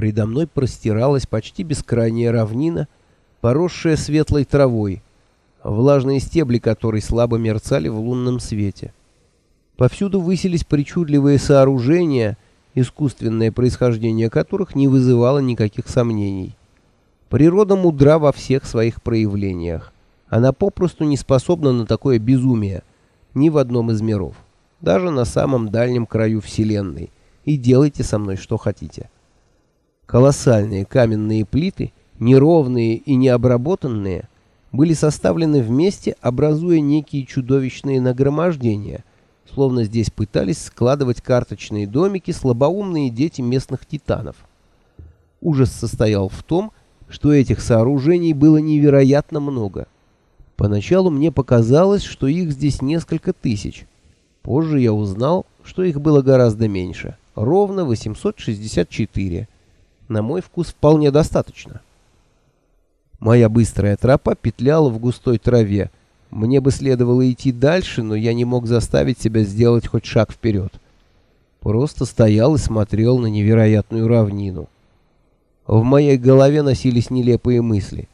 Предо мной простиралась почти бескрайняя равнина, поросшая светлой травой, влажные стебли которой слабо мерцали в лунном свете. Повсюду высились причудливые сооружения, искусственное происхождение которых не вызывало никаких сомнений. Природа мудра во всех своих проявлениях. Она попросту не способна на такое безумие ни в одном из миров, даже на самом дальнем краю Вселенной. И делайте со мной что хотите. Колоссальные каменные плиты, неровные и необработанные, были составлены вместе, образуя некие чудовищные нагромождения, словно здесь пытались складывать карточные домики слабоумные дети местных титанов. Ужас состоял в том, что этих сооружений было невероятно много. Поначалу мне показалось, что их здесь несколько тысяч. Позже я узнал, что их было гораздо меньше, ровно 864. На мой вкус вполне достаточно. Моя быстрая тропа петляла в густой траве. Мне бы следовало идти дальше, но я не мог заставить себя сделать хоть шаг вперед. Просто стоял и смотрел на невероятную равнину. В моей голове носились нелепые мысли.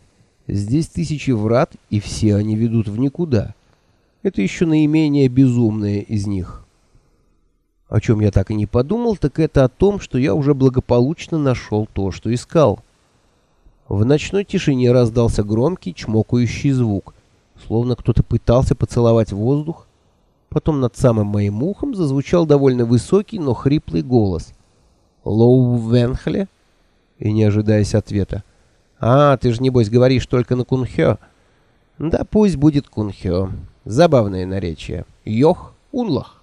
Здесь тысячи врат, и все они ведут в никуда. Это еще наименее безумное из них. О чем я так и не подумал, так это о том, что я уже благополучно нашел то, что искал. В ночной тишине раздался громкий чмокающий звук, словно кто-то пытался поцеловать воздух. Потом над самым моим ухом зазвучал довольно высокий, но хриплый голос. «Лоу Венхле?» И не ожидаясь ответа. «А, ты же, небось, говоришь только на кунхё?» «Да пусть будет кунхё. Забавное наречие. Йох, унлах.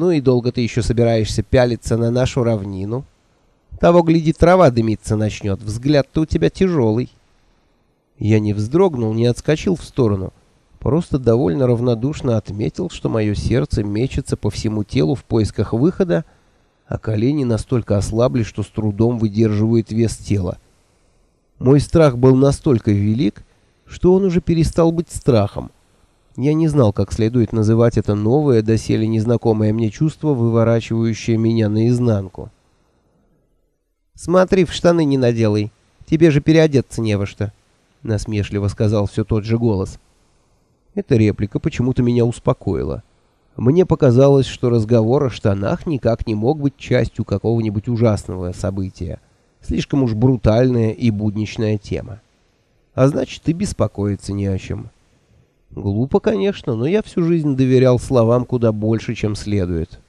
Ну и долго ты еще собираешься пялиться на нашу равнину?» Того, гляди, трава дымиться начнет. Взгляд-то у тебя тяжелый. Я не вздрогнул, не отскочил в сторону. Просто довольно равнодушно отметил, что мое сердце мечется по всему телу в поисках выхода, а колени настолько ослабли, что с трудом выдерживают вес тела. Мой страх был настолько велик, что он уже перестал быть страхом. Я не знал, как следует называть это новое, доселе незнакомое мне чувство, выворачивающее меня наизнанку. «Смотри, в штаны не наделай. Тебе же переодеться не во что», — насмешливо сказал все тот же голос. Эта реплика почему-то меня успокоила. Мне показалось, что разговор о штанах никак не мог быть частью какого-нибудь ужасного события. Слишком уж брутальная и будничная тема. А значит, и беспокоиться не о чем. Глупо, конечно, но я всю жизнь доверял словам куда больше, чем следует.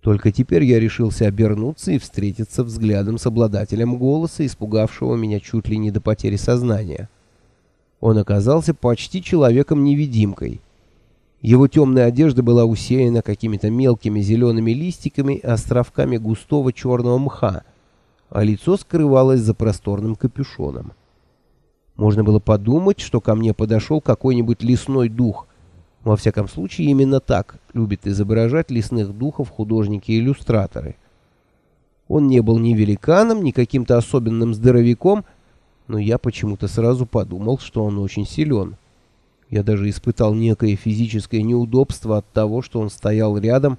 Только теперь я решился обернуться и встретиться взглядом с обладателем голоса, испугавшего меня чуть ли не до потери сознания. Он оказался почти человеком-невидимкой. Его темная одежда была усеяна какими-то мелкими зелеными листиками и островками густого черного мха, а лицо скрывалось за просторным капюшоном. Можно было подумать, что ко мне подошел какой-нибудь лесной дух, во всяком случае, именно так любят изображать лесных духов художники-иллюстраторы. Он не был ни великаном, ни каким-то особенным здоровяком, но я почему-то сразу подумал, что он очень силен. Я даже испытал некое физическое неудобство от того, что он стоял рядом,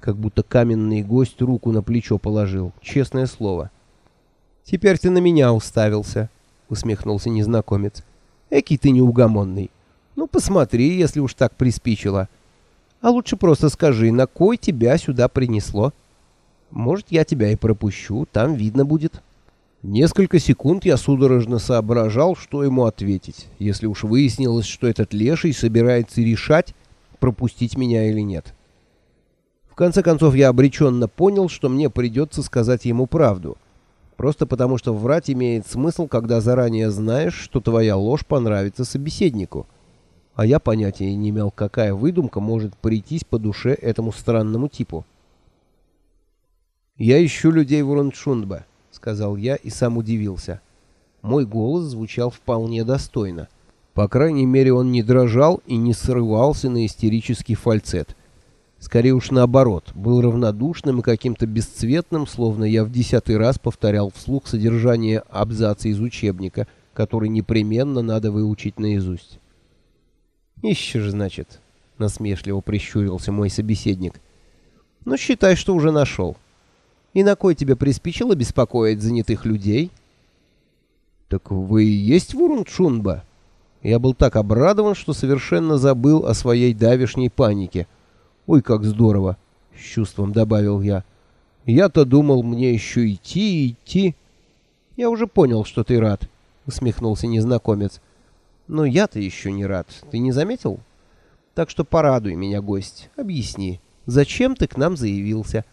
как будто каменный гость руку на плечо положил, честное слово. «Теперь ты на меня уставился», — усмехнулся незнакомец. «Экий ты неугомонный. Ну, посмотри, если уж так приспичило. А лучше просто скажи, на кой тебя сюда принесло? Может, я тебя и пропущу, там видно будет. Несколько секунд я судорожно соображал, что ему ответить, если уж выяснилось, что этот леший собирается решать, пропустить меня или нет. В конце концов, я обреченно понял, что мне придется сказать ему правду. Просто потому, что врать имеет смысл, когда заранее знаешь, что твоя ложь понравится собеседнику а я понятия не имел, какая выдумка может прийтись по душе этому странному типу. «Я ищу людей в Ураншундбе», — сказал я и сам удивился. Мой голос звучал вполне достойно. По крайней мере, он не дрожал и не срывался на истерический фальцет. Скорее уж наоборот, был равнодушным и каким-то бесцветным, словно я в десятый раз повторял вслух содержание абзаца из учебника, который непременно надо выучить наизусть. «Ищешь, значит?» — насмешливо прищурился мой собеседник. «Ну, считай, что уже нашел. И на кой тебе приспичило беспокоить занятых людей?» «Так вы и есть Вурунчунба?» Я был так обрадован, что совершенно забыл о своей давешней панике. «Ой, как здорово!» — с чувством добавил я. «Я-то думал, мне еще идти и идти». «Я уже понял, что ты рад», — усмехнулся незнакомец. «Но я-то еще не рад. Ты не заметил? Так что порадуй меня, гость. Объясни, зачем ты к нам заявился?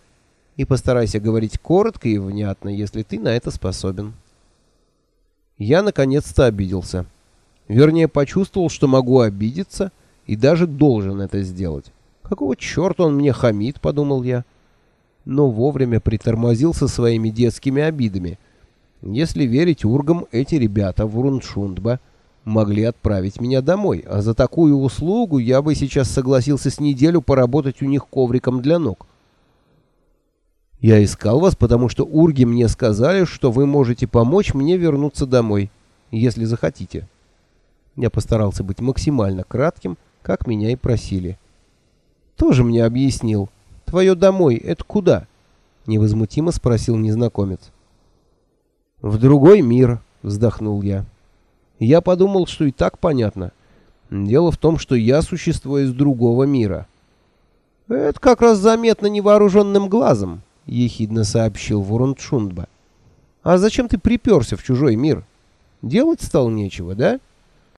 И постарайся говорить коротко и внятно, если ты на это способен». Я наконец-то обиделся. Вернее, почувствовал, что могу обидеться и даже должен это сделать. Какого черта он мне хамит, подумал я. Но вовремя притормозил со своими детскими обидами. Если верить ургам, эти ребята в Уруншундба могли отправить меня домой, а за такую услугу я бы сейчас согласился с неделю поработать у них ковриком для ног. Я искал вас, потому что урги мне сказали, что вы можете помочь мне вернуться домой, если захотите. Я постарался быть максимально кратким, как меня и просили. Тоже мне объяснил. Твое домой — это куда? Невозмутимо спросил незнакомец. В другой мир, вздохнул я. Я подумал, что и так понятно. Дело в том, что я существо из другого мира. Это как раз заметно невооруженным глазом, ехидно сообщил Вурунчундба. А зачем ты приперся в чужой мир? Делать стал нечего, да? —